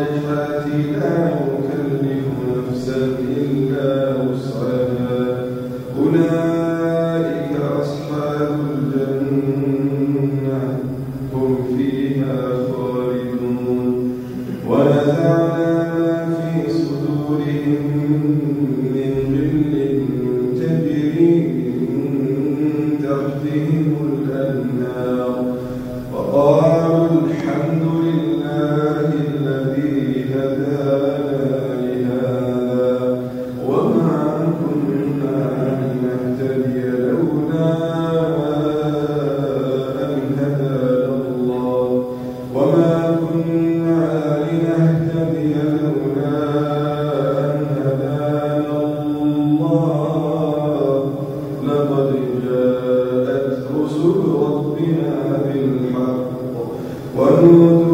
الخالق التي لا جاءت رسل ربنا بالحق ونودوا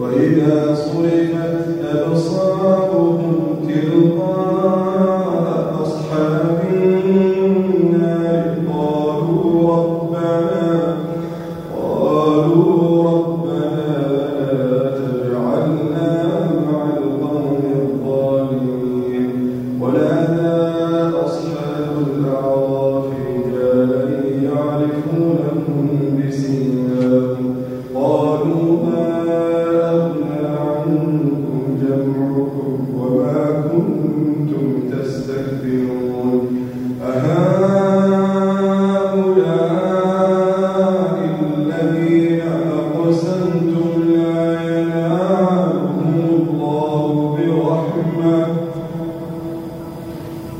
وإذا صرفت أبصارهم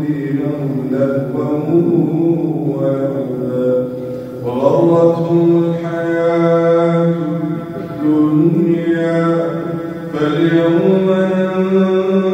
دينهم لهوا ولعبا وغرتهم فاليوم ننظر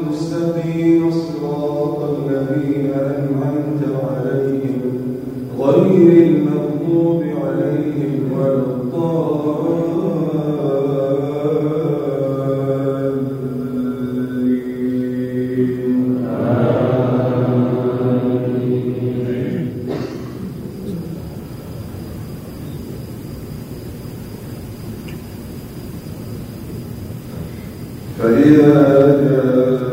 فإذا جاء